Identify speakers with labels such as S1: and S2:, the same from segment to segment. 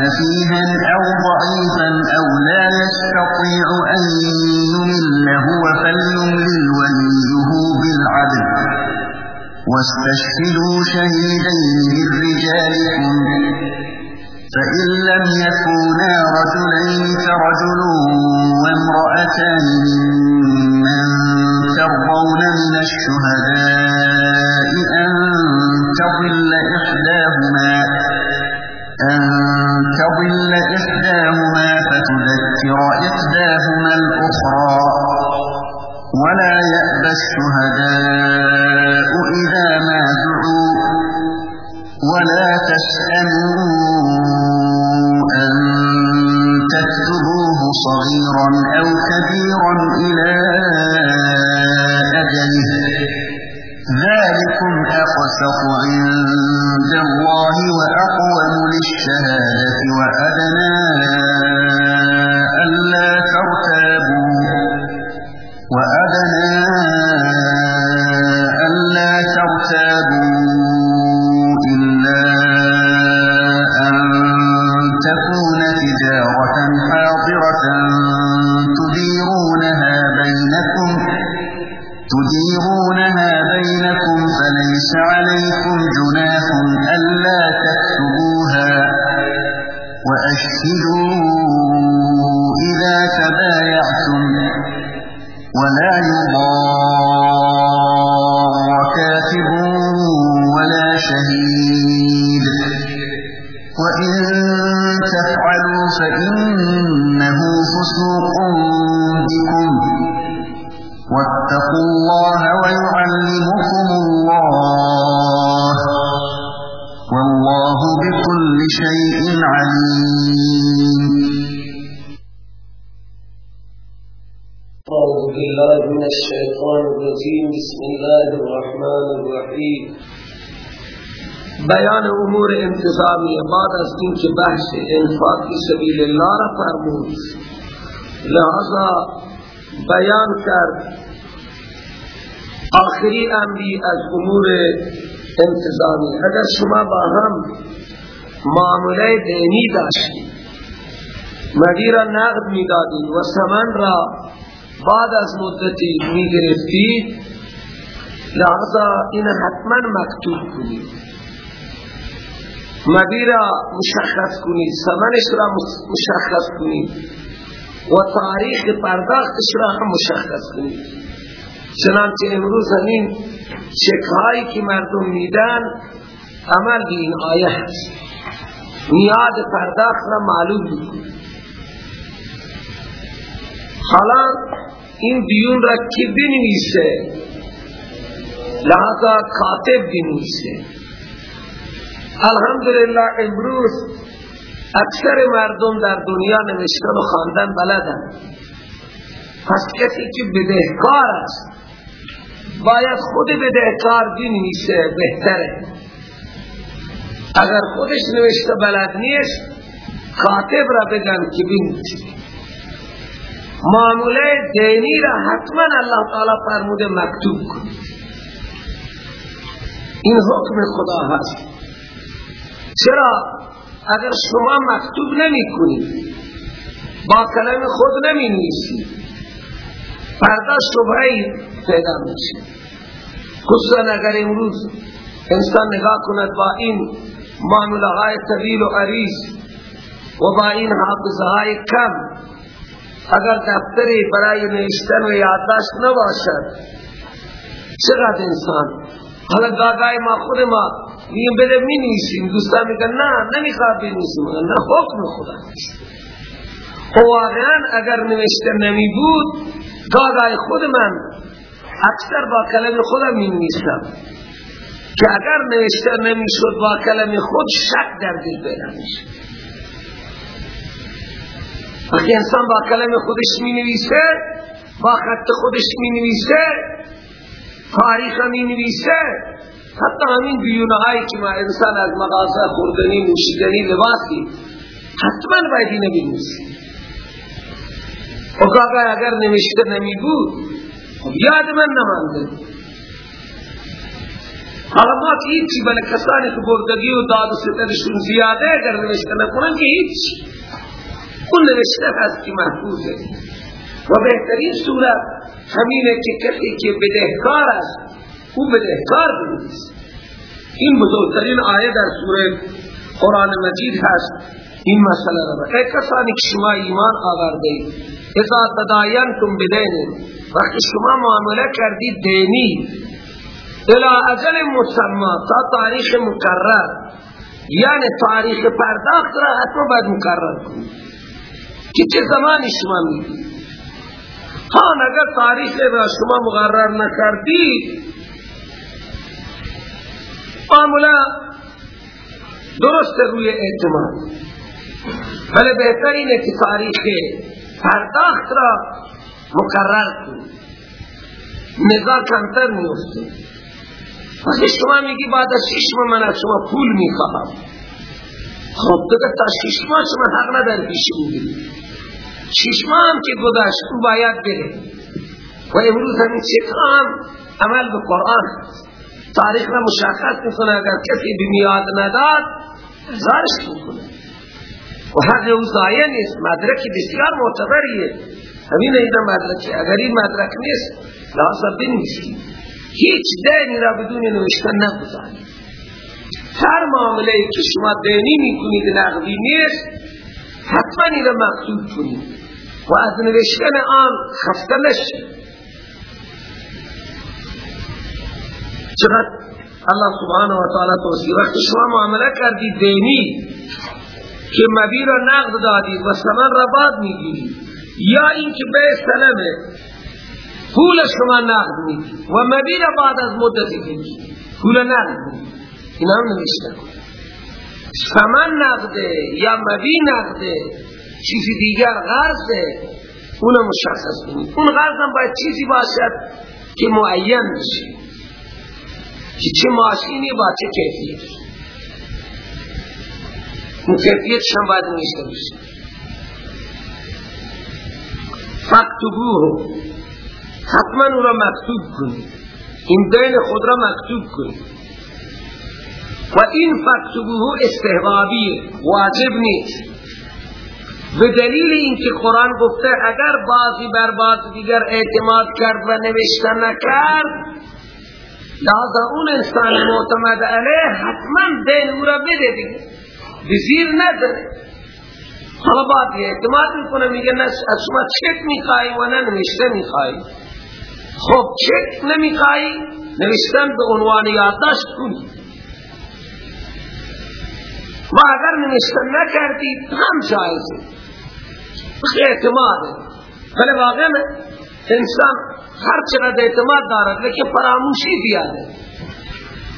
S1: سفيها أو ضعيفا أو لا يستطيع أن يمل هو فليملل وليه بالعدل. واستشهدوا شهيدين من رجالكم فإن لم يكونا رجلين فرجل وامرأتان ممن ترضون من الشهداء أن تضل إحداهما الشهداء إذا ما دعوا. ولا تسأموا أن تكتبوه صغيرا أو كبيرا إلى شيء عليم.
S2: أعوذ بالله من الشيطان الرجيم بسم الله الرحمن الرحيم بیان امور انتظامی بعد از اینکه بحث انفاق سبیل الله را فرمود. لہذا بیان کرد آخری امری از امور انتظامی. اگر شما با هم معامله دینی داشتید مدی را نقد می دادید و سمن را بعد از مدتی می گرفتید لحظا این حتما مکتوب کنید مدی را مشخص کنید سمنش را مشخص کنید و تاریخ پرداختش را هم مشخص کنید چنانچه امروز همین چکهایی که مردم میدن عمل این آیه هست. نیاد پرداخت را معلوم بکنید حالا این دیون را کی بنویسه؟ لحظا کاتب بنویسه. الحمدلله امروز اکثر مردم در دنیا نوشتن و خواندن بلدن. پس کسی که بدهکار است باید خود بدهکار بنویسه بهتره. اگر خودش نوشته بلد نیست کاتب را بگن که بنویسه معامله دینی را حتما الله تعالی فرموده مکتوب کنید این حکم خدا هست. چرا؟ اگر شما مکتوب نمی کنید با کلم خود نمی نیسید فردا شبهی پیدا میشه خصوصا اگر امروز انسان نگاه کند با این معامله های طویل و عریض و با این حافظه های کم اگر دفتری برای نوشتن و یادداشت نباشد چقدر انسان حالا دادای ما خود ما میگیم بده می نویسیم دوستان میگن نه نمی‌خواد بنویسیم نه حکم خدا و واقعا اگر نوشته نمی بود دادای خود من اکثر با کلم خودم می نویسم که اگر نوشته نمی شد با کلم خود شک در دل پیدا میشه وقتی انسان با کلم خودش می نویسه با خط خودش می نویسه تاریخ می نویسه حتی همین بیونه هایی که ما انسان از مغازه خوردنی نوشیدنی لباسی حتما باید اینه بنویسی و اگر نوشته نمی بود یاد من نمانده. حالا ما که هیچی بله کسانی که بردگی و داد و سترشون زیاده اگر نوشته نکنن که هیچ. اون نوشته هست که محفوظه. و بهترین صورت همینه که کسی که بدهکار است او بدهکار بنویس این بزرگترین آیه در سوره قرآن مجید هست. این مسئله را ای کسانی که شما ایمان آورده اید اذا تداینتم بدین. وقتی شما معامله کردید دینی. الى اجل مسمى تا تاریخ مقرر. یعنی تاریخ پرداخت را حتما باید مقرر کنید که چه زمانی شما می‌دید ها اگر تاریخ را شما مقرر نکردید معامله درست روی اعتماد. ولی بهتر اینه که تاریخ پرداخت را مقرر کنید نگاه کمتر میفته وقتی شما میگی بعد از شش ماه من از شما پول می‌خواهم خب دیگه تا شش ماه شما حق نداری پیش می‌گیری شش ماه هم که گذشت او باید بره. و امروز همین هم عمل به قرآن. تاریخ را مشخص می‌کنه اگر کسی بمیاد نداد زارش می‌کنه. و حق او ضایع نیست. مدرک بسیار معتبریه. همین ایده مدرکی. اگر این مدرک نیست لحظه بنویسید هیچ دینی را بدون نوشتن نگذارید هر معامله که شما دینی می‌کنید نقدی نیست حتما این را مکتوب کنید و از نوشتن آن خسته نشید چقدر الله سبحانه و تعالی توصیه وقتی شما معامله کردید دینی که مبی را نقد دادید و سمن را باد می‌گیرید یا اینکه به سلمه پول شما نقد میدی و مبیر بعد از مدتی کنی پول نقد میدی این هم نمیشته سمن نقده یا مبی نقده چیزی دیگر غرضه اونم مشخص کنید. اون غرض هم باید چیزی باشد که معین بشه. که چه ماشینی با چه کیفیت اون کیفیت هم باید نوشته بشه. فاکتبوه. حتما او را مکتوب کنید. این دین خود را مکتوب کنید. و این فکتبوه استحبابیه واجب نیست. به دلیل اینکه قرآن گفته اگر بعضی بر بعض دیگر اعتماد کرد و نوشته نکرد لازم اون انسان معتمد علیه حتما دین او را بده دیگه. بزیر نداره حالا بعد اعتماد می‌کنه میگه از شما چک میخوایی و نه نوشته میخوایی. خب چک نمیخوایی نوشتن به عنوان یادداشت کنی و اگر نوشتن نکردید هم جایزه اعتماده ولی واقعا انسان هر چقدر اعتماد دارد لیکن فراموشی زیاده.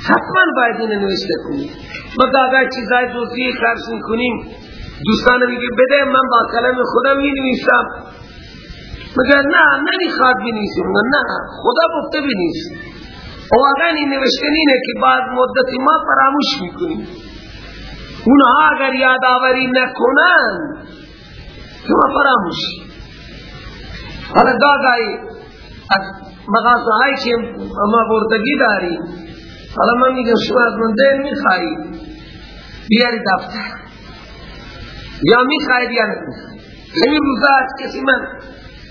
S2: حتما باید این نوشته کنی. ما اگر چیزای دوزی خرش می‌کنیم. دوستان میگه بده من با کلم خودم می نویسم مگر نه نمی‌خواد بنیسی نه خدا گفته بنیس واقعا این نوشتن که بعد مدتی ما فراموش می‌کنیم. اونها اگر یادآوری نکنن شما فراموش. حالا دادایی از مغازه هایی که ما بردگی داریم حالا من میگم شما از من دین می‌خواهی بیاری دفتر. یا می‌خواهی یا نمی‌خواهی همین روزا کسی من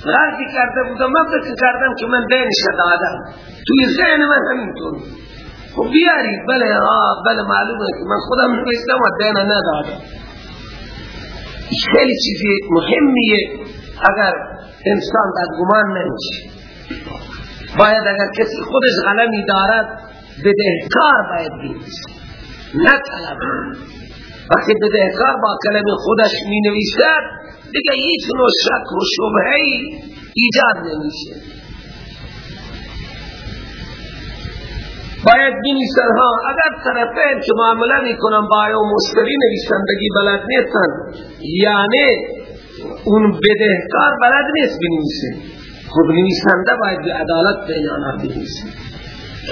S2: غلطی کرده بودم من فکر کردم که من بینش دادم توی ذهن من همینطور. خب بیارید بله آه بله معلومه که من خودم نوشتم و دینه ندادم. خیلی چیزی مهمیه اگر انسان در گمان نمیشه. باید اگر کسی خودش غلمی دارد بدهکار باید بینیست نه طلب. وقتی بدهکار با کلم خودش می نویسد دیگه هیچ نوع شک و شبهی ایجاد نمیشه. باید بینیسن ها اگر طرفین که معامله می‌کنن با او مشتری نویسندگی بلد نیستن یعنی اون بدهکار بلد نیست بنویسه. خب نویسنده باید به عدالت بین آنها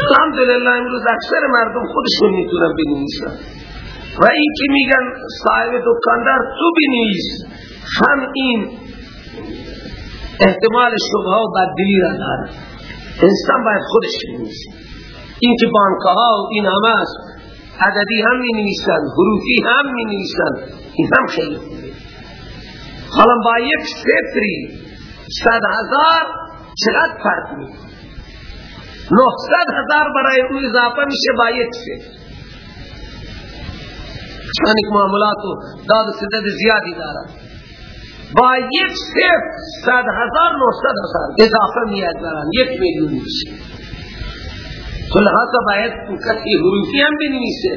S2: الحمدلله امروز اکثر مردم خودشون می‌تونن بنویسن. و این که میگن صاحب دکاندار تو بنویس. هم این احتمال شبه و بددلی را داره انسان باید خودش بنویسه. این که بانکها و این همه است عددی هم می نویسن حروفی هم می نویسن این هم خیلی حالا با یک سفری صد هزار چقدر فرق می نهصد هزار برای او اضافه میشه با یک سفر چون یک معاملات و داد سدد زیادی دارد با یک سفر صد هزار نهصد هزار اضافه میاد برن یک میلیون میشه. تو لحاظا باید کسی حروفی هم بنویسه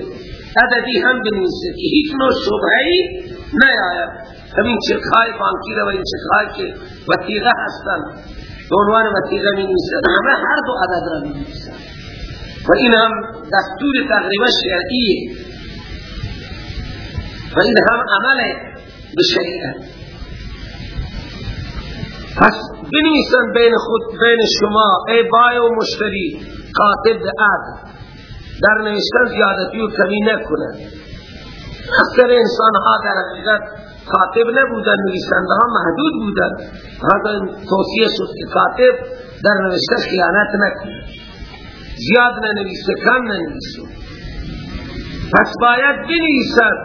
S2: عددی هم بنویسه که هیچ نوع شبهی نیاید. همین چکهای بانکی رو و این چکهای که وطیغه هستن به عنوان وطیغه می نویسن همه هر دو عدد را می نویسن و این هم دستور تقریبا شرعیه. و این هم عمل به پس بنویسن بین خود بین شما ای بای و مشتری کاتب عدل. در نوشتن زیادتی و کمی نکنه اکثر انسان ها در حقیقت کاتب نبودن نویسنده ها محدود بودن. هذا توصیه شد که کاتب در نوشتن خیانت نکنه. زیاد ننویسه کم ننویسه. پس باید بنویسد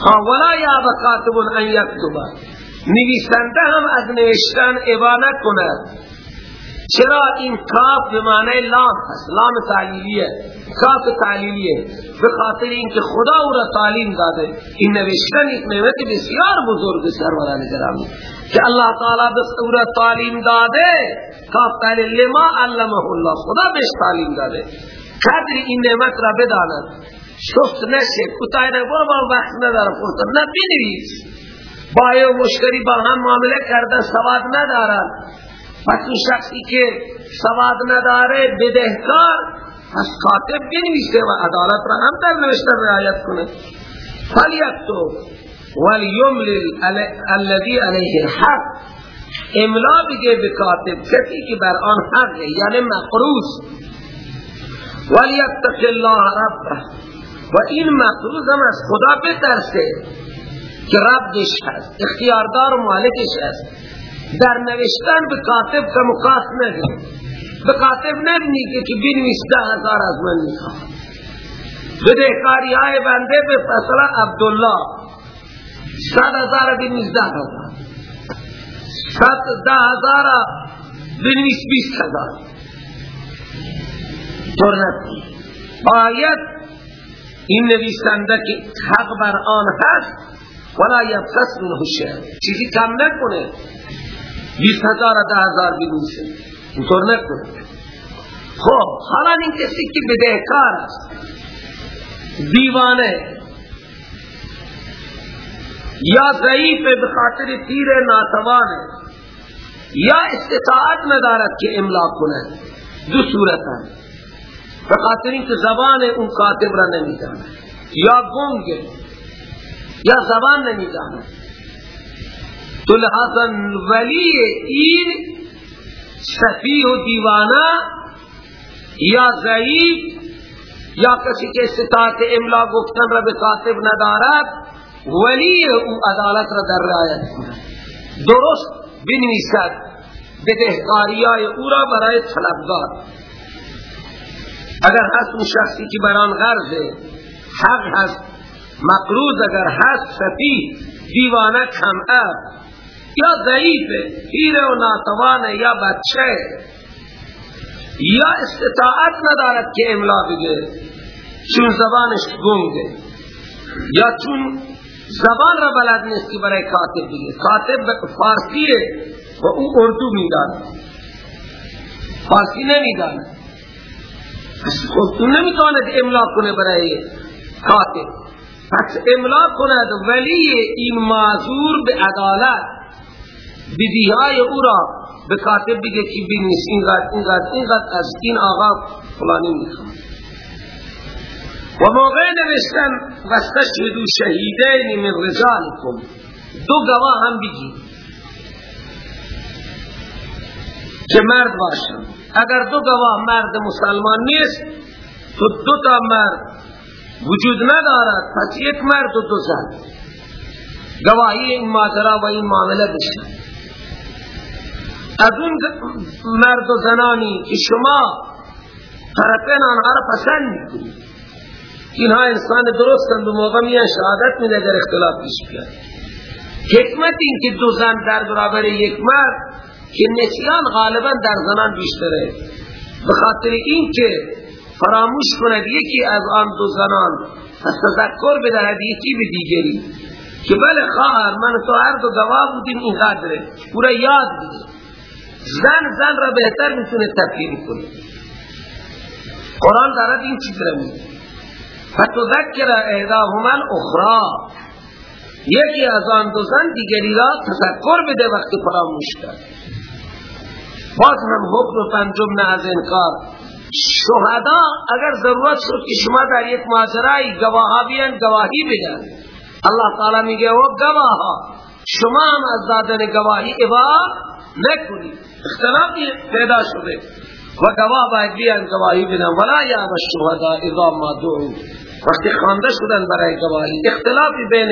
S2: ها ولا یا بکاتب ان یکتبه نویسنده هم از نوشتن ابا نکند. چرا این کاف به معنی لام هست؟ لام تعلیلیه کاف تعلیلیه به خاطر اینکه خدا او را تعلیم داده. این نوشتن یک نعمت بسیار بزرگ سروران گرامی که الله تعالی او را تعلیم داده. کاف تعلیل لما علمه الله. خدا بهش تعلیم داده. قدر این نعمت را بداند. شفت نشه. کتای نبرو با وقت ندارم. فرصت نه با مشتری با هم معامله کرده سواد ندارد پس اون شخصی که سواد نداره بدهکار پس کاتب بنویسه و عدالت را هم در نوشتن رعایت کنه. فلیکتو ولیملل الذی علیه الحق. املا بگه به کاتب کسی که بر آن حق یعنی مقروض. ولیتق الله ربه. و این مقروض هم از خدا بترسه. که ربش هست اختیاردار و مالکش هست. در نوشتن به کاتب که مقاس نگه. به کاتب نبینی که بینویس ده هزار از من می‌خواه بده کاری های بنده به فصله عبدالله صد هزار بینویس ده هزار. صد ده هزار بینویس بیست هزار. نکنی باید این نویسنده که حق بر آن هست ولا یبخس منه شیء چیزی کم نکنه. بیس هزار ده هزار بنویسه اینطور نکنه. خب حالا این کسی که بدهکار است دیوانه یا ضعیف به خاطر تیر ناتوانه یا استطاعت ندارد که املا کنه دو صورت هست به خاطر اینکه زبان اون کاتب را نمی‌داند. یا گنگه یا زبان نمی‌داند تو لحاظا ولی این سفیه و دیوانه یا ضعیف یا کسی که استطاعت املا گفتن را به کاتب ندارد ولی او عدالت را در رعایت کند درست بنویسد بدهکاریای او را برای طلبگار. اگر هست اون شخصی که بران غرض حق هست مقروض اگر هست سفید دیوانه کمعه یا ضعیفه پیر و ناتوانه یا بچه. یا استطاعت ندارد که املا بگه چون زبانش گنگه. یا چون زبان را بلد نیست که برای کاتب بگه. کاتب فارسیه و او اردو می‌داند. فارسی نمی‌داند. خب تو نمی‌تواند املا کنه برای کاتب. پس املا کند ولی این معذور به عدالت. بدیهای او را به کاتب بگه که بینیس اینقدر اینقدر اینقدر از این آقا فلانی می‌خواد و موقع نوشتن وستشهدو شهیدین من رجالکم. دو گواه هم بگی که مرد باشن. اگر دو گواه مرد مسلمان نیست تو دو تا مرد وجود ندارد. پس یک مرد و دو زن. گواهی این ماجرا و این معامله بشه از اون مرد و زنانی که شما طرفین آنها را پسند می‌کنید. اینها انسان درستند و موقع میان شهادت میده اگر اختلاف پیش بیاد. حکمت این که دو زن در برابر یک مرد که نسیان غالبا در زنان بیشتره. به خاطر این که فراموش کند یکی از آن دو زنان از تذکر بدهد یکی به دیگری. که بله خواهر من تو هر دو گواه بودیم این قدره پورا یاد بده. زن زن را بهتر می‌تونه تبدیل کنه. قرآن دارد این چیز را میده فتذکر اهداهما الاخرى یکی از آن دو زن دیگری را تذکر بده وقتی فراموش کرد. باز هم حکم پنجم نه از انکار. شهدا اگر ضرورت شد که شما در یک ماجرای گواه بیان گواهی بدن الله تعالی میگه و گواه شما هم از دادن گواهی ابا نکنید. اختلافی پیدا شده. و گواه باید بیان گواهی بدن ولا یا الشهدا اذا ما دعو. وقتی خانده شدن برای گواهی اختلافی بین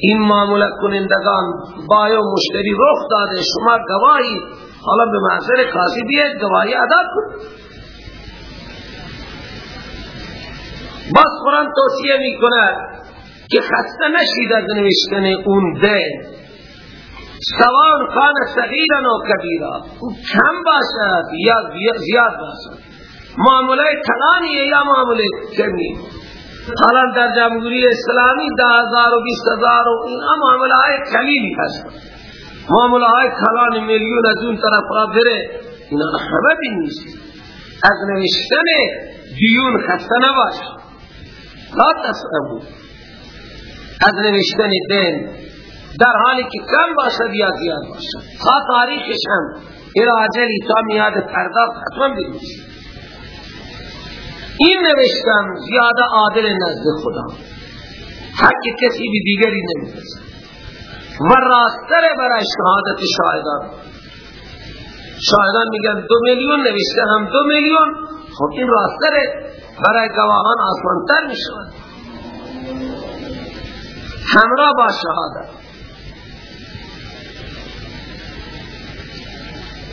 S2: این معامله کنندگان بای و مشتری رخ داده. شما گواهی حالا به محضر کاسی بیاید گواهی ادا کن بس قرآن توصیه می کند که خسته نشید از نوشتن اون ده سوان خان صغیرن و کبیرا. او کم باشد یا زیاد باشد. معامله تلانیه یا معامله کمی؟ حالا در جمهوری اسلامی ده هزار و بیست هزار و این معامله های کلیلی هست. معامله های کلان میلیون از اون طرف را بره. اینا همه نیست از نوشتن دیون خسته نباش. لا تسعبو از نوشتن دین در حالی که کم باشد یا زیاد باشد تا تاریخش هم اراجلی تا میاد پرداخت حتما بگوشید این نوشتن زیاده عادل نزد خدا. حق کسی به دیگری نمی‌رسه. و راستر برای شهادت شاهدان. شاهدان میگن دو میلیون نوشته هم دو میلیون. خب این راستره. برای گواهان آسانتر می‌شود. همراه با شهادت.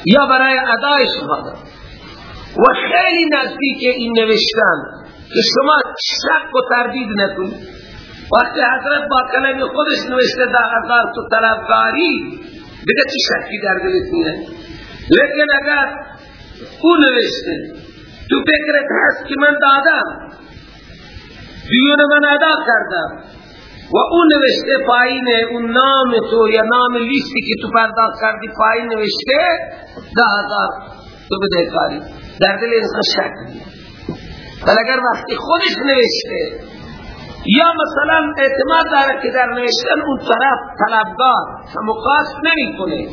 S2: یا برای ادای شهادت. و خیلی نزدیک این نوشتن که شما شک و تردید نکنید وقتی حضرت با کلم خودش نوشته در هزار تو طلبگاری دیگه چی شکی در دلت میره؟ لیکن اگر او نوشته تو فکرت هست که من دادم دیون من ادا کردم. و اون نوشته پایین اون نام تو یا نام لیستی که تو پرداخت کردی پایین نوشته ده هزار تو بده کاری در دل انسان شک ولی اگر وقتی خودش نوشته یا مثلا اعتماد داره که در نوشتن اون طرف طلبگار مقاس نمی کنه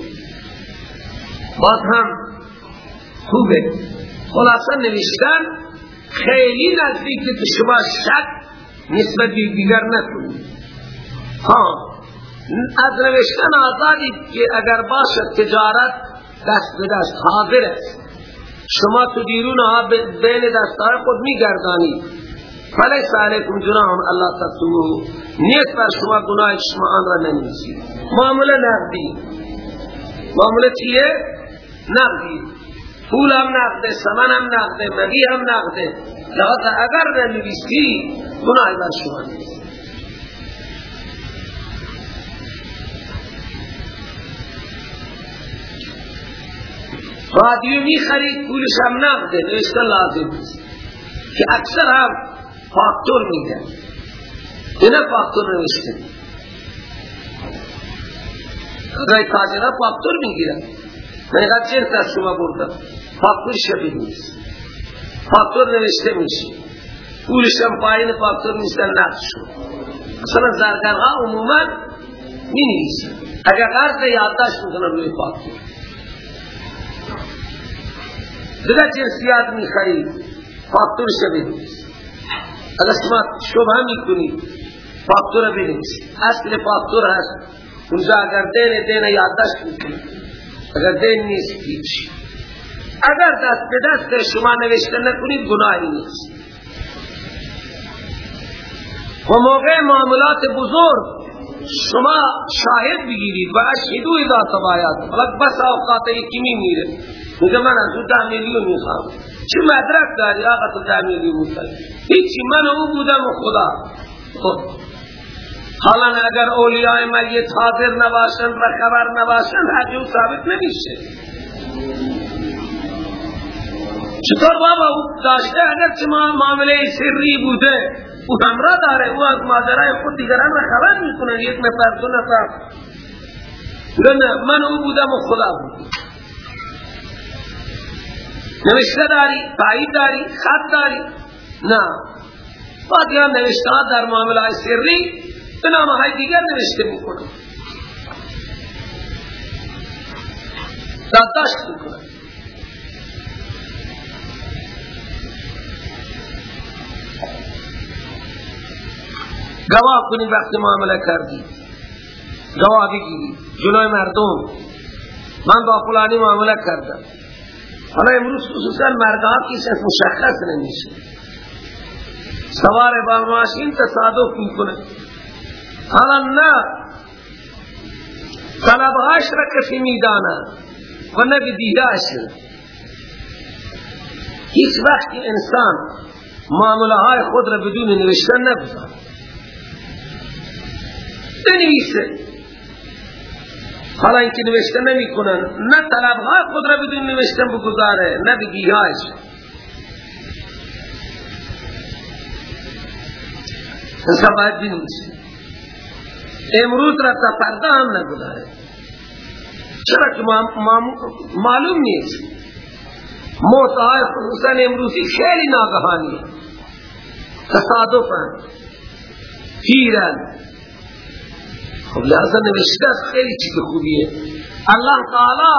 S2: باز هم خوبه. خلاصا نوشتن خیلی نزدیک که شما شک نسبت دیگر نکنید. ها از نوشتن آزادی که اگر باشد تجارت دست به دست حاضر است. شما تو دیرون ها بین دستار خود میگردانی فلیس علیکم جناهم الله تکتموه نیت بر شما گناه شما آن را ننویسید معامله نقدی. معامله چیه؟ نقدی. پول هم نقده سمن هم نقده مگی هم نقده. لذا اگر ننویسی گناه بر شما نیست رادیو می خرید پولش هم نقده نوشته لازم است که اکثر هم فاکتور میگن اینا فاکتور نوشته. اگر تاجرها فاکتور می‌گیرن. من اینقدر چه از شما بردم. فاکتور شبیه نیست. فاکتور نوشته میشه. پولش هم پایین فاکتور نیستن نقد شد. اصلا زرگرها عموما می نویسن اگر قرض یادداشت می‌کنن روی فاکتور. دیگر جنسیات می خرید فاکتور شبیه نیست. اگر شما شبه می‌کنید فاکتور بینیست اصل فاکتور هست. اونجا اگر دین دین یادداشت می‌کنید. دین نیست هیچ. اگر دست به دست شما نوشته نکنید گناهی نیست. و موقع معاملات بزرگ شما شاهد بگیرید. و اشهدو اذا تبایات. حالا بس اوقات یکی می میره میگه من از او ده میلیون می‌خوام. چه مدرک داری آقا تو ده میلیون می‌خوام هیچی من او بودم و خدا. خود حالا اگر اولیاء میت حاضر نباشن و خبر نباشن حقیو ثابت نمیشه. چطور بابا او داشته؟ اگر چه معامله سری بوده او همراه داره او از ماجرای خود دیگران را خبر می‌کنه. یک نفر دو نفر. نه من او بودم و خدا بود. نوشته داری؟ تایید داری؟ خط داری؟ نه. بعد یا نوشته در معامله سری به نامه های دیگر نوشته می‌کنه داداشت می‌کنه گواه کنی وقت معامله کردی. گواه بگیری جلوی مردم. من با فلانی معامله کردم. حالا امروز خصوصا مردها کسی مشخص نمیشه. سوار با ماشین تصادف می‌کنه. حالا نه طلبهاش را کسی میدانه. و نه بدیهاش هیچ وقت انسان معامله های خود را بدون نوشتن نگذار بنویسه. حالا اینکه نوشته نمی کنن نه طلبها خود را بدون نوشتن بگذاره نه بگیهاش انسان باید بنویسه. امروز را تا پرده هم نگذاره چرا که معلوم نیست. موتهای خصوصا امروزی خیلی ناگهانی. تصادفا. پیرن خب لحظه نوشته است خیلی چیز خوبیه. الله تعالی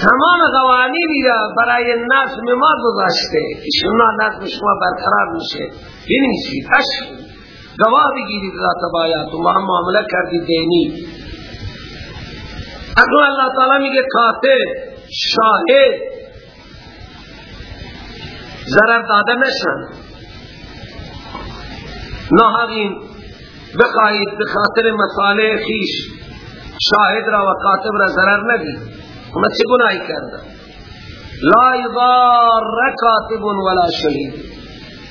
S2: تمام قوانینی را برای نظم ما گذاشته. که شما نظم شما برقرار میشه. بنویسید اشک گواه بگیرید ذات بایات. و ما معامله کردی دینی اگر اللہ تعالی میگه کاتب شاهد ضرر داده نشن. نهاقین بخواهید بخاطر مساله خیش شاهد را و کاتب را ضرر ندید. اونا چه گناهی کرده لا یضار کاتب ولا شهید.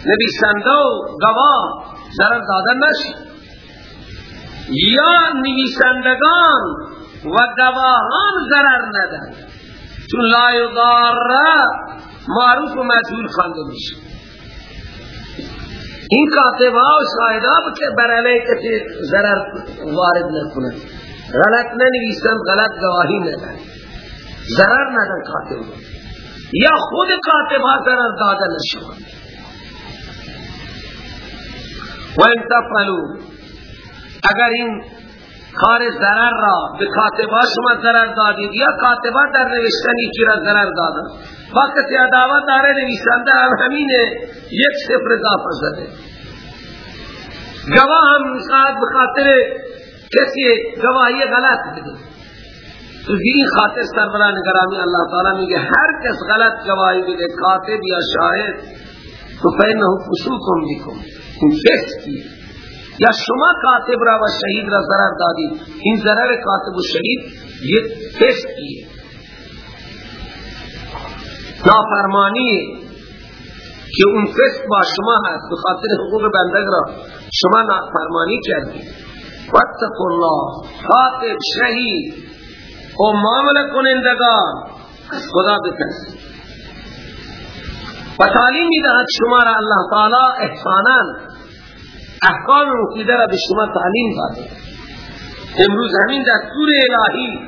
S2: نبی سندو گواه ضرر دادن نشید یا نویسندگان و گواهان ضرر ندن. چون لا یضار معروف و مجهول خانده میشه این کاتبا و شاهدا که بر علیه کسی ضرر وارد نکنن. غلط ننویسن غلط گواهی ندن. ضرر ندن کاتب یا خود کاتبا ضرر داده نشون. و انتفلو اگر این کار ضرر را به کاتبا شما ضرر دادید یا کاتبا در نوشتنی چی را ضرر دادن وقت عداوت داره نویسنده هم همینه یک صفر اضافه زده. گواه هم می‌خواد بخاطر کسی گواهی غلط بده. تو این خاطر سربران گرامی اللہ تعالی میگه هر کس غلط گواهی بده کاتب یا شاهد تو فینه فسوکم بکم این فسکی. یا شما کاتب را و شهید را ضرر دادید. این ضرر کاتب و شهید یک فسکی. نافرمانی که اون فسق با شما هست به خاطر حقوق بندگ را شما نافرمانی کردید. واتقوا الله. خاطب شهید. و معامله کنندگان. از خدا بترسید و تعلیم می‌دهد شما را الله تعالی احسانا احکام مفیده را به شما تعلیم داده. امروز همین دستور الهی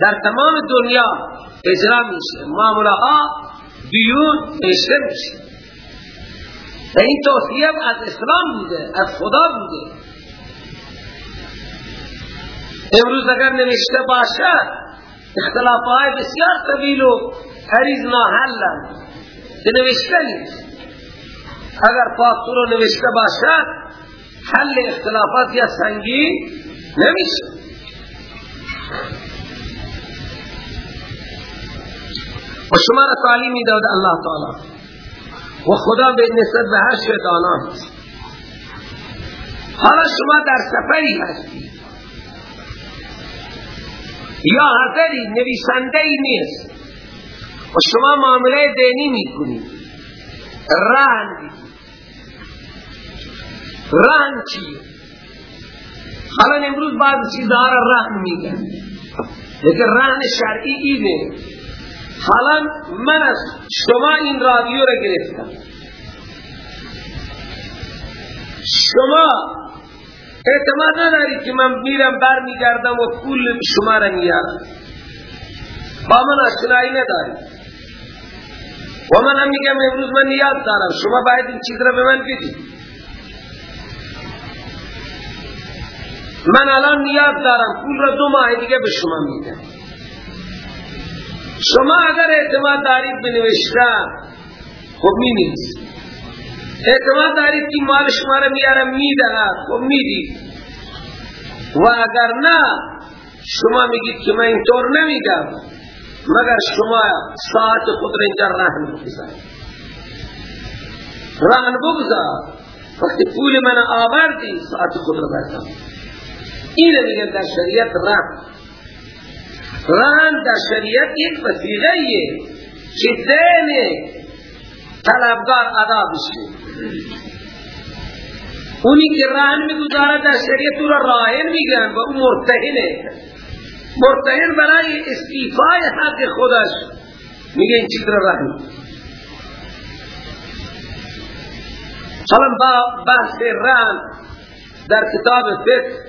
S2: در تمام دنیا اجرا میشه. معامله ها بیون نشته میشه. و این توصیه از اسلام بوده از خدا بوده. امروز اگر نوشته باشد اختلاف های بسیار طویل و حریز ناحلن که نوشته نیست. اگر پاکتور رو نوشته باشد حل اختلافات یا سنگین نمیشه. و شما را تعلیم می‌داد الله تعالی. و خدا به نسبت به هر شی حالا شما در سفری هستی. یا حضری نویسنده ای نیست. و شما معامله دینی می‌کنید رهن رهن چیه حالا امروز بعض چیزها را رهن میگن لیکن رهن شرعی اینه. حالا من از شما این رادیو را گرفتم. شما اعتماد نداری که من میرم بر میگردم و پول شما را میارم. با من اشنایی نداری و من هم میگم امروز من نیاز دارم. شما باید این چیز را به من بدید. من الان نیاز دارم پول را دو ماه دیگه به شما میدم. شما اگر اعتماد دارید بنوشته خب می نیست اعتماد دارید که مال شما را میارم می‌دهد خب می‌دید. و اگر نه شما میگید که من اینطور نمیگم مگر شما ساعت خود را اینجا رهن بگذار رهن بگذار. وقتی پول من آوردی ساعت خود را بردم این میگن در شریعت رهن رهن در شریعت یک وسیله که دین طلبگار ادا بشه. اونی که رهن می‌گذاره در شریعت او را راهن میگن و اون مرتهنه. مرتهن برای استیفای حق خودش میگه این چیز را رهن حالا با بحث رهن در کتاب فقه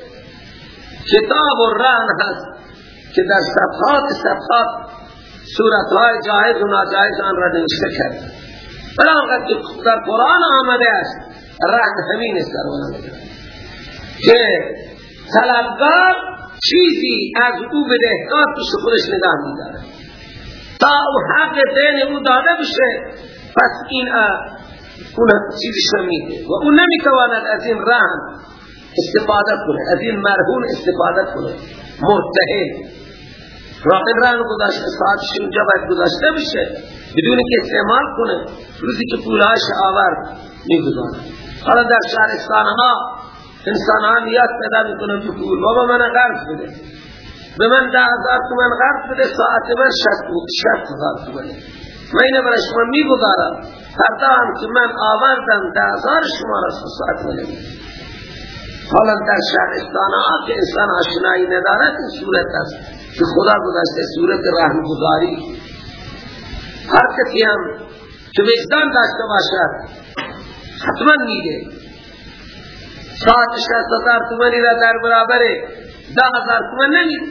S2: کتاب و رهن هست که در صفحات صفحات صورت های جایز و ناجایز آن را نوشته کرد. بلانقدر که در قرآن آمده است رهن همین است در که طلبگار چیزی از او بدهکار پیش خودش نگاه میداره تا او حق دین او داده بشه پس این اون چیزی شمیده و اون نمی‌تواند از این رهن استفاده کنه. از این مرهون استفاده کنه. مرتهن راقب ران گذاشته ساعتش اونجا باید گذاشته بشه. بدون که استعمال کنه. روزی که پولاش آورد می‌گذاره حالا در شهرستان ها انسان ها نیت پیدا می‌کنن تو پول. بابا من قرض بده. به من ده هزار تومن قرض بده ساعت من شست شست هزار تومن من اینه برای شما می‌گذارم. فردا هم که من آوردم ده هزار شما را ساعت من حالا در شهرستان ها که انسان آشنایی ندارد این صورت است. که خدا گذاشته صورت رحم گذاری هر کسی هم که وجدان داشته باشد حتما میده ساعت شست هزار تومنی را در برابر ده هزار تومن نمید.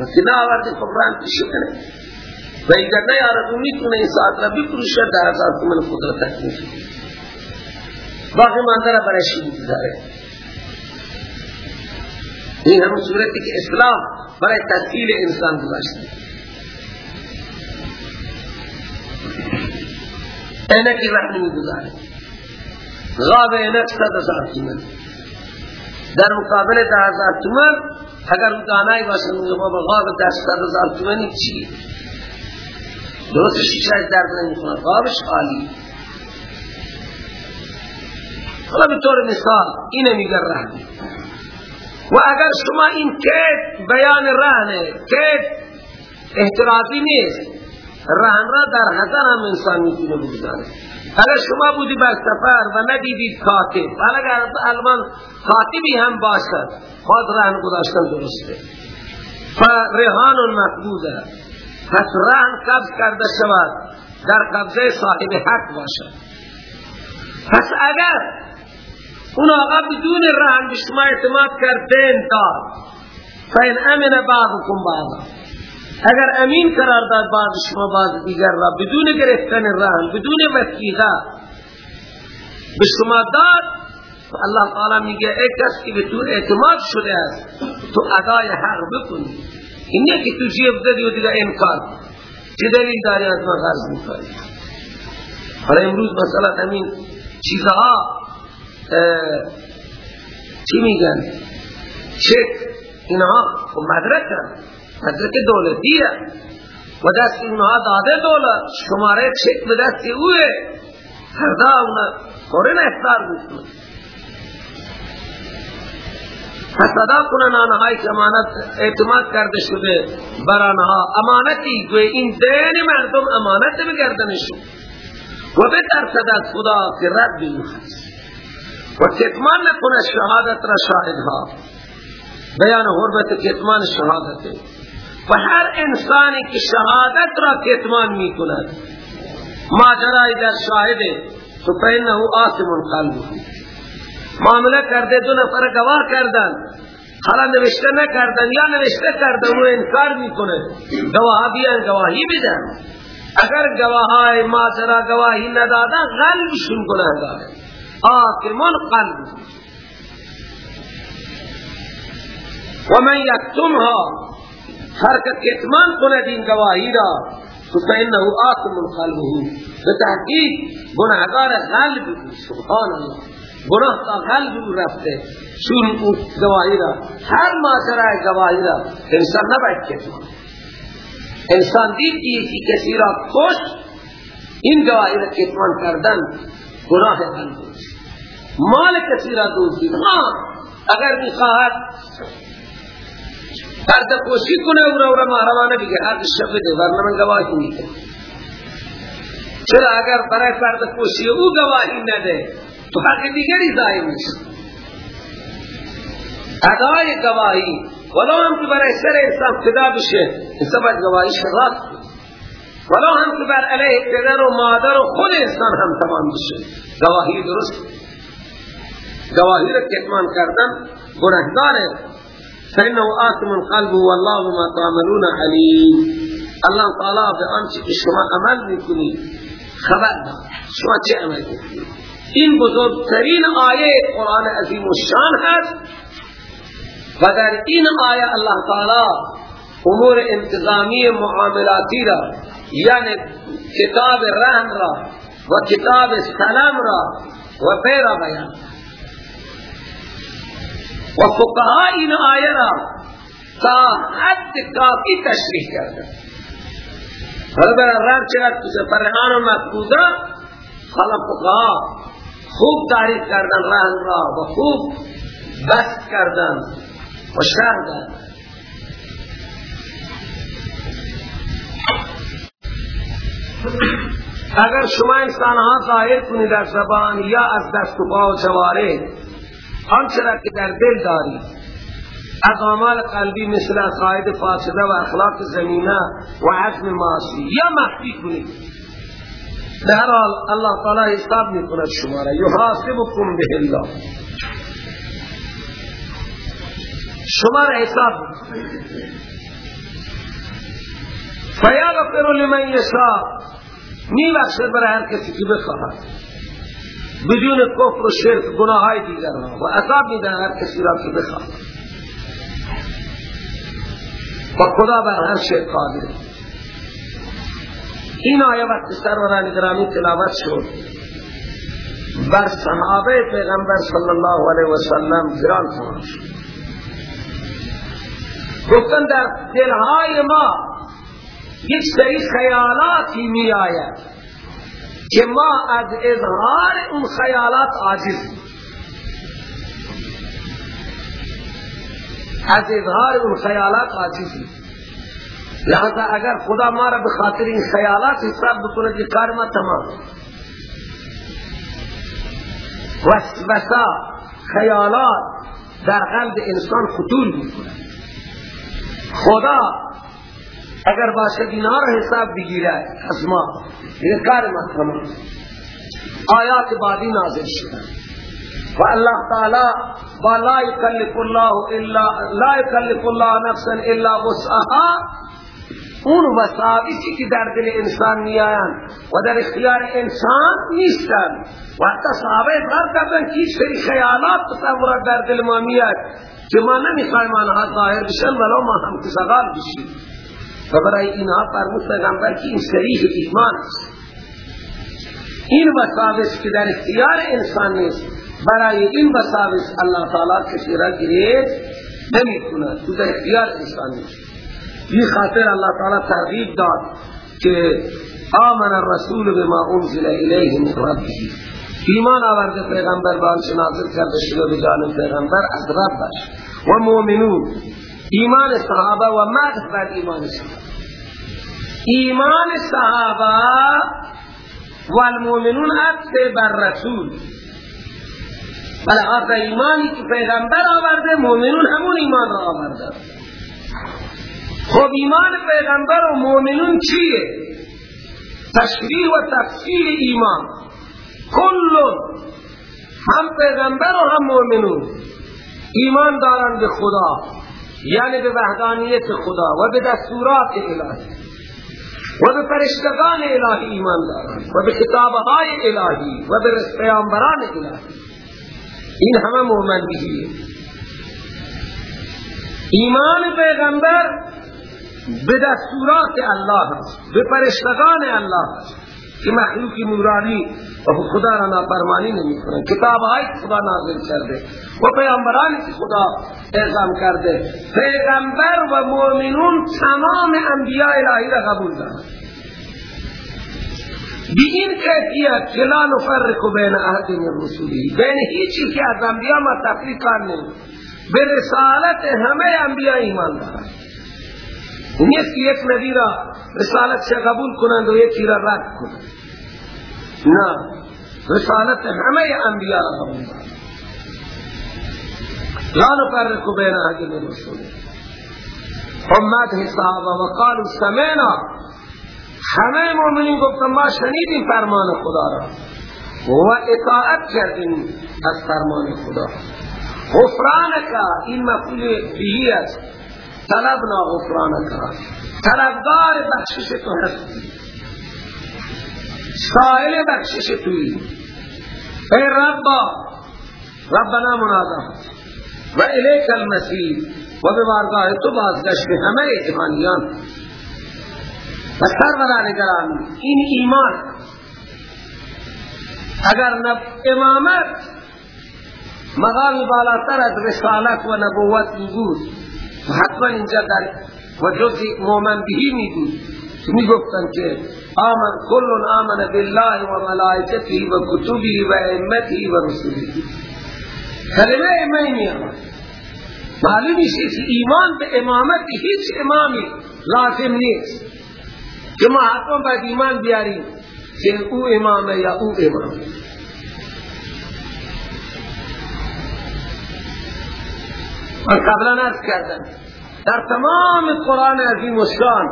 S2: مثل نه آورده خبران پیشو کنه. و اگر نیارد می‌تونه این ساعت را بپروشد ده هزار تومن خود را تکمیل باقی ماندر برای شیدی بگذاره این همون صورتی که اسلام برای تسهیل انسان گذاشته. اینکی رحمی می‌گذاره. غاب اینک صد هزار تومن. در مقابل ده هزار تومن اگر دانایی باشه میگه بابا غاب در صد هزار تومنی چی؟ درست شیشه درد نمی‌کنه غابش عالی. حالا به طور مثال اینه میگه رحمی. و اگر شما این کت بیان رهنه کت احترازی نیست رهن را در حضر هم انسان می‌تونه بگذاره. اگر شما بودی بر سفر و ندیدید کاتب. اگر علمان کاتبی هم باشد خود رهن گذاشتن درسته. فرهان مقبوضه. پس رهن قبض کرده شود در قبضه صاحب حق باشد. پس اگر اون آقا بدون رهن به شما اعتماد کردین داد فین امن بعضکم بعضا. اگر امین قرار داد بعض شما بعض دیگر را بدون گرفتن رهن بدون وسیقه به شما داد تو الله تعالی میگه ای کس که به تو اعتماد شده است تو ادای حق بکنی. اینه که تو جیب دادی و دیگه انکار. چه دلیل داری از ما غرض می‌کنی؟ حالا امروز مثلا همین چیزها. چی میگن؟ چک اینها مدرک مدرک دولتی و دست اینها داده دولت. شماره چک به دست اوه. فردا اونا فورن اختار بکنه پس ادا کنن آنهایی که امانت اعتماد کرده شده بر آنها امانتی گوی این دین مردم امانت بگردنشون و به از خدا که رد بیمخص و کتمان نکنه شهادت را شاهدها ہاں۔ بیان حرمت کتمان شهادت و هر انسانی که شهادت را کتمان می کند ماجرای در شاهده تو فینه آسم قلبه معامله کرده دو نفر گواه کردن حالا نوشته نکردن یا نوشته کردن و انکار میکنه گواه بیان گواهی بدن اگر گواه های ماجرا گواهی ندادن قلبشون گناه داره آکمون قلب و من یکتمها هر که کتمان کند این گواهی را تو فإنه آکم قلبه. به تحقیق گناهگار قلب سبحان الله گناه تا قلب رفته. چون او گواهی را هر ماجرای گواهی را انسان نباید کتمان انسان دید که کسی را کش این گواهی را کتمان کردن گناه قلب مال کسی را دوزید ها اگر می‌خواهد پرد کوشی کنه او را او را محرمانه بگه. هر شب بده ورنه من گواهی میده چرا اگر برای پرد کوشی او گواهی نده تو حق دیگری ضایع میشه ادای گواهی. ولو هم که برای سر انسان فدا بشه انسان باید گواهی شراط ولو هم که بر علیه پدر و مادر و خود انسان هم تمام بشه. گواهی درست. گواهی را کتمان کردن گناهگاره فإنه آثم قلب والله ما تعملون علیم الله تعالی به آنچه که شما عمل میکنید خبر شما چه عمل میکنید این بزرگترین آیه قرآن عظیم الشان هست. و در این آیه الله تعالی امور انتظامی معاملاتی را یعنی کتاب رهن را و کتاب سلام را و پیرا بیان. و فقها این آیه را تا حد کافی تشریح کرده. حالا برای رهن چقدر فرحان و مفقوده حالا فقها خوب تعریف کردن رهن را و خوب بست کردن و شرح دادن اگر شما انسان ها ظاهر کنید در زبان یا از دست و پا و جواره آنچه را که در دل داری از اعمال قلبی مثل عقاید فاسده و اخلاق زمینه و عزم معاصی. یا مخفی کنید. در حال الله تعالی حساب می کند شما را. یحاسبکم به الله. شما را حساب فیغفر لمن یشاء. می بخشد برای هر کسی که بخواهد. بدون کفر و شرک گناه های دیگر و عذاب می هر کسی را که بخواهد و خدا بر هر شیء قادر. این آیه وقتی سروران گرامی تلاوت شد بر صحابه پیغمبر صلی الله علیه و سلم گران تمام شد. گفتن در دلهای ما یک سری خیالاتی می آید که ما از اظهار اون خیالات عاجز. از اظهار اون خیالات عاجزی لہذا اگر خدا مارا بخاطر این خیالات حساب بکنه دی کار ما تمام. وسوسا خیالات در قلب انسان خطور می‌کنه. خدا اگر باشد اینا را حساب بگیره از ما. یہ کار ما تمام. آیات بعدی نازل شده. و اللہ تعالی با لا یکلف الله الا لا یکلف الله نفسا الا وسعها. اون وساوسی که در دل انسان میآیند و در اختیار انسان نیستن. و حتی صحابه اظهار کردن که سری خیالات تصورات در دل ما میاد که ما نمی‌خوایم آنها ظاهر بشن ولو ما هم کسغال بشیم. و برای اینها فرمود پیغمبر که این سریح ایمان است. این وساوس که در اختیار انسان نیست برای این وساوس الله تعالی کسی را گریز نمی کند تو در اختیار انسان نیست. یہ خاطر اللہ تعالی ترغیب داد کہ آمن الرسول بما انزل الیہ من ربه. ایمان آورده پیغمبر بان نازل کرده شده به پیغمبر از ربش. و مؤمنون ایمان صحابه و مدح بر ایمان صحابه ایمان صحابه و المؤمنون عطف بر رسول. آقا ایمانی که پیغمبر آورده مؤمنون همون ایمان را آورده. خب ایمان پیغمبر و مؤمنون چیه؟ تشریح و تفسیر ایمان. کل هم پیغمبر و هم مؤمنون. ایمان دارند به خدا. یعنی به وحدانیت خدا و به دستورات الهی و به فرشتگان الهی ایمان دارند و به کتابهای الهی و به پیامبران الهی. این همه مؤمن بهیه ایمان پیغمبر به دستورات الله هست به پرشتگان الله که مخلوق نورانی و خدا را نافرمانی نمی کنند کتاب های خدا نازل کرده و پیامبرانی که خدا اعظام کرده پیغمبر و مؤمنون تمام انبیاء الهی را قبول دارند بی این کیفیت که لا نفرق بین احد من رسولی۔ بین هیچی که از انبیاء ما تفریق به رسالت همه انبیاء ایمان دارند نیست که یک نبی را رسالت سے قبول کنند و یکی را رد کنند. نه. رسالت همه انبیاء را قبول کنند لا نفرق بین احد من امت صحابه و قالوا سمعنا. همه مؤمنین گفتن ما شنیدیم فرمان خدا را. و اطاعت کردیم از فرمان خدا. غفرانک این مفعول فیهی است. طلبنا غفرانکا طلبدار بخشش تو هستی. سائل بخشش توی اے ربا ربنا منادا و الیک المسیر و به بارگاه تو بازگشت همه جهانیان و سروران گرامی این ایمان. اگر نب امامت مقام بالاتر از رسالت و نبوت بود حتما اینجا در و جزی مومن بهی می بود می گفتن که آمن کل آمن بالله و ملائکتی و کتبی و امتی و رسولی کلمه امانی می آمد ایمان به امامت هیچ امامی لازم نیست. که ما حتما باید ایمان بیاریم که او امامه یا او امامه من قبلا ارز کردم. در تمام قرآن عظیم اشکان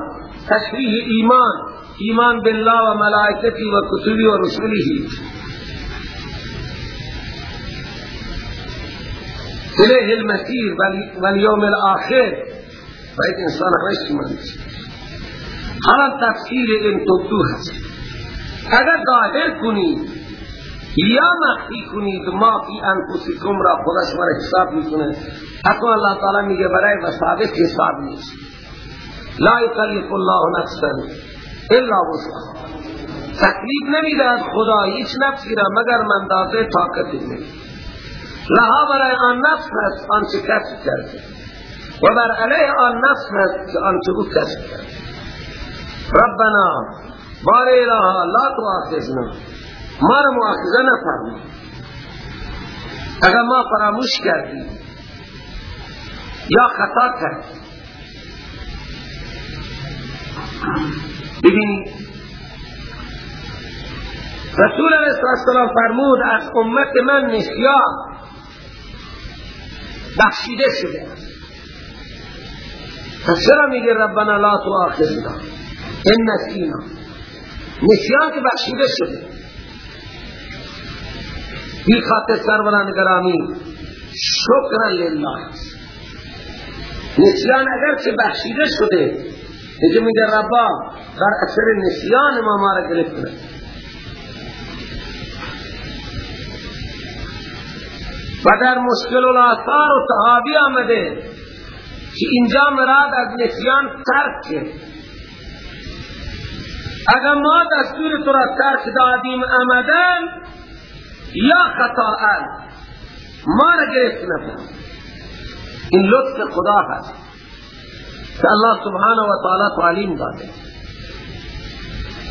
S2: تشریح ایمان ایمان بالله و ملائکتی و کتبی و رسولی الیه المسیر و اليوم الاخر. باید انسان همش ایمان حالا تفسیر این تبدو هست. اگر ظاهر کنید یا مخفی کنید ما فی انفسکم را خودش مرا حساب می‌کنه. حتی اللہ تعالی میگه برای وسابق حساب نیست. لا یکلف الله نفسا الا وسعها. تکلیف نمی‌دهد خدا هیچ نفسی را مگر مندازه طاقت نمی لها برای آن نفس هست آنچه کسب کرده و بر علیه آن نفس هست آنچه او کسب کرده ربنا بار الها لا تواخذنا. ما را مؤاخذه نفرما اگر ما فراموش کردیم یا خطا کردیم ببینید رسول علیه السلام فرمود از امت من نسیان بخشیده شده. پس چرا میگه ربنا لا تؤاخذنا؟ ان نسینا. نسیان که بخشیده شده. بی خاطر سروران گرامی؟ شکر لله نسیان اگر چه بخشیده شده یکی میگه ربا در اثر نسیان ما ما را گرفته و در مشکل الاثار و تحابی آمده که اینجا مراد از نسیان ترک. اگر ما دستور تو را ترک دادیم امدن یا خطاء ما را گرفت نکنم این لطف خدا هست. که الله سبحانه و تعالی تعلیم داده.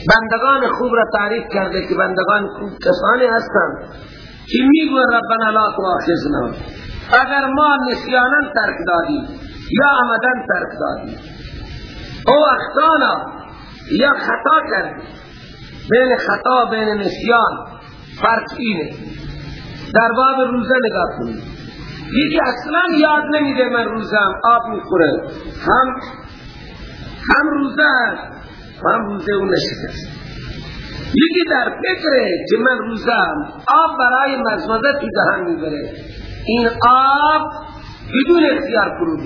S2: بندگان خوب را تعریف کرده که بندگان خوب کسانی هستند که می‌گوین ربنا لا تؤاخذنا. اگر ما نسیانا ترک دادیم یا عمدن ترک دادیم. او اختانا یا خطا کردیم. بین خطا بین نسیان. فرق اینه. در باب روزه نگاه کنید. یکی اصلا یاد نمیده من روزم آب می‌خوره. هم هم روزه هم روزه اون نشکست یکی در فکره که من روزم آب برای مزمزه تو دهن می‌بره. این آب بدون اختیار فرو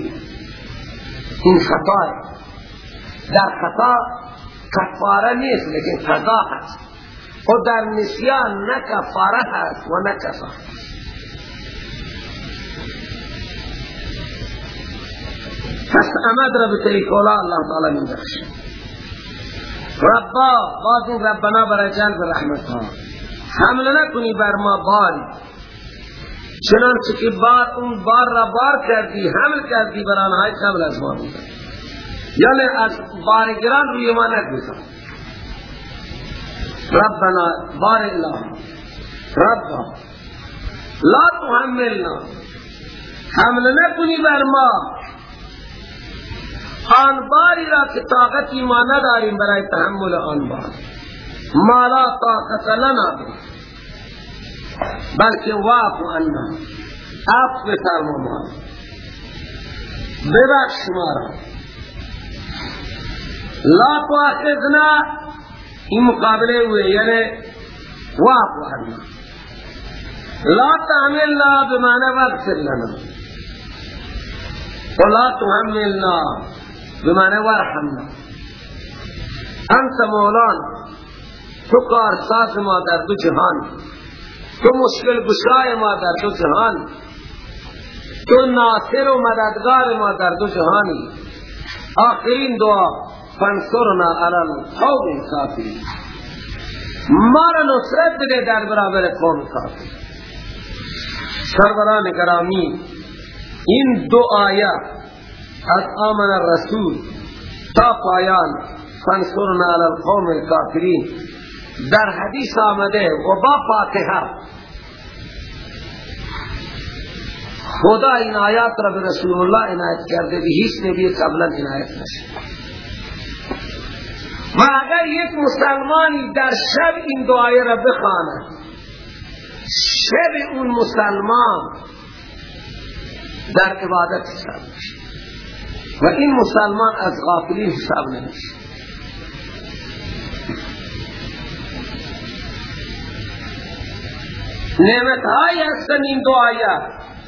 S2: این خطا در خطا کفاره نیست لیکن قضا هست. و در نسیان نه هست و نه کفاره. پس امد را به طریق اولا اللہ تعالی می بخش ربا باز ربنا برای جلب رحمت ها حمل نکنی بر ما بار چنانچه که بار اون بار را بار کردی حمل کردی بر آنهای قبل از ما بودن. یعنی از بارگران روی ما نگذار ربنا بار الله ربا لا تحملنا. حمل نکنی بر ما. آن باری را که طاقتی ما نداریم برای تحمل آن بار. ما لا طاقت لنا بلکه واقع انا عفو فرما ما. ببخش ما را. لا تواخذنا این مقابله ہوئے یعنی واقع انا لا تعملنا بمعنى واغفر لنا ولا تحملنا بمعنی ورحمنا انت مولان تو کارساز ما در دو جهان تو مشکل گشای ما در دو جهان تو ناصر و مددگار ما در دو جهانی آخرین دعا فانصرنا علی القوم الکافرین ما را نصرت بده در برابر قوم کافر سروران گرامی این دو آیه از آمن الرسول تا پایان فانصرنا علی القوم الكافرین در حدیث آمده و با فاتحه. خدا این آیات را به رسول الله عنایت کرده به هیچ نبی قبلا عنایت نشد. و اگر یک مسلمانی در شب این دعای را بخواند شب اون مسلمان در عبادت حساب و این مسلمان از غافلین حساب نمیشه. نعمت های هستن این دو آیه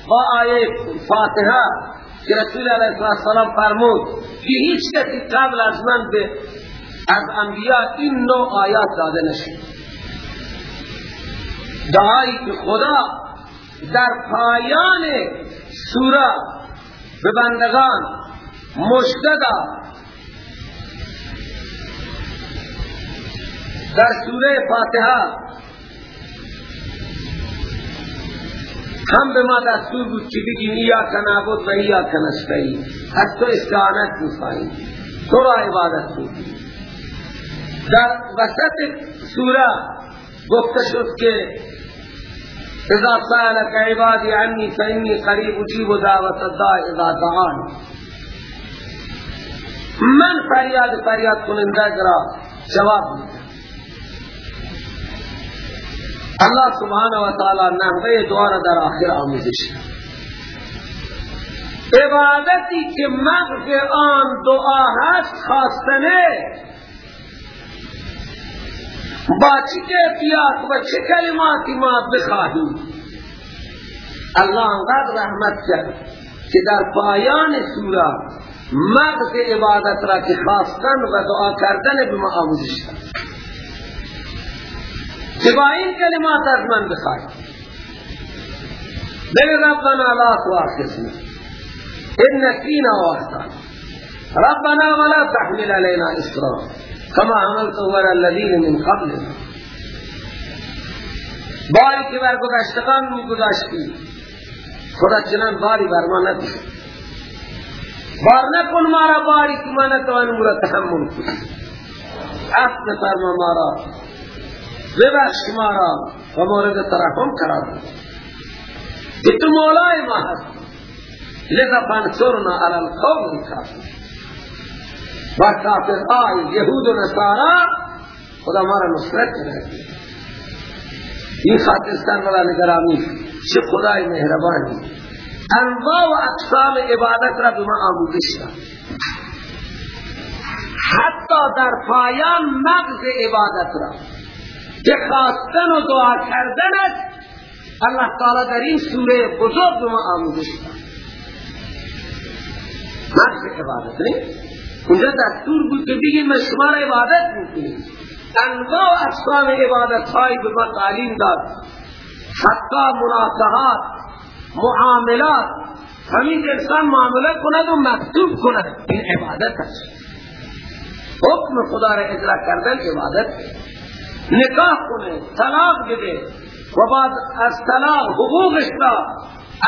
S2: با آیه فاتحه که رسول علیه السلام فرمود که هیچ کسی قبل از من به از انبیاء این نوع آیات داده نشد. دعایی که خدا در پایان سوره به بندگان مشتدا در سوره فاتحه هم به ما دستور بود که بگیم ایا کنابود و ایا کنستایی از تو استعانت می‌خواهیم. تو را عبادت بود در وسط سوره گفته شد که اذا سألك عبادي عني فإني قريب أجيب دعوة الداع اذا دعاني. من فریاد فریاد کننده را جواب میدم الله سبحانه و تعالی نحوه دعا را در آخر آموزش عبادتی که مغز آن دعا هست خواستنه با چی کیفیات و چه کلماتی ما بخواهیم؟ الله انقدر رحمت کرد که در پایان سوره مغز عبادت را که خواستن و دعا کردن به ما آموزش داد. که با این کلمات از من بخواهیم. بگه ربنا لا تواخذنا ان نسینا واخطانا ربنا ولا تحمل علينا اسرا. كما عملته على الذين من قبلنا باری که بر گذشتگان می گذاشتی. خدا چنان باری بر ما ندید بار نکن مارا باری که ما نتوانیم مورا تحمل کنیم. عفت فرما مارا ببخش مارا و مورد ترحم قرار دید که تو مولای ما هست لذا فانصرنا على القوم الكافرين و کافر آئی یهود و نصارا خدا مارا نصرت کرد این خاطر سرملا نگرامی چه خدای مهربانی انواع و اقسام عبادت را به ما آموزش حتی در پایان مغز عبادت را که خواستن و دعا کردن است اللہ تعالی در این سوره بزرگ به ما آموزش داد مغز عبادت نه اونجا دستور بود که بگیم من شما را عبادت می‌کنیم. انواع اقسام عبادت های به ما تعلیم داد حتی مناسحات معاملات همین انسان معامله کند و مکتوب کند این عبادت است. حکم خدا را اجرا کردن عبادت نکاح کنه طلاق بده و بعد از طلاق حقوقش را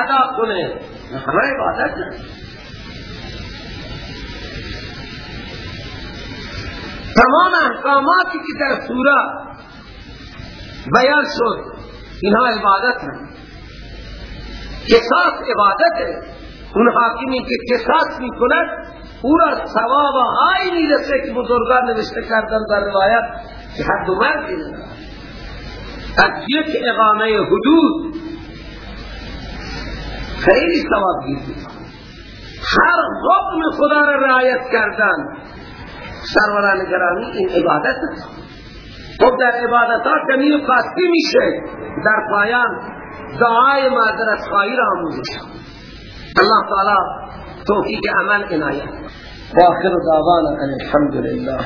S2: ادا کنه همه عبادت است. تمام احکاماتی که در سوره بیان شد اینها عبادت ہیں قصاص عبادت ہے اون حاکمی که قصاص می کند او را ثواب آئی می رسه که بزرگان نوشته کردن در روایت که حد و مرگی از یک اقامه حدود خیلی ثواب گیرد هر حکم خدا را رعایت کردن سروران گرامی این عبادت است. خب در عبادت ها کمی و میشه. در پایان دعای معذرت خواهی را آموزش اللہ تعالی توفیق عمل عنایت. واخر دعوانا ان الحمد لله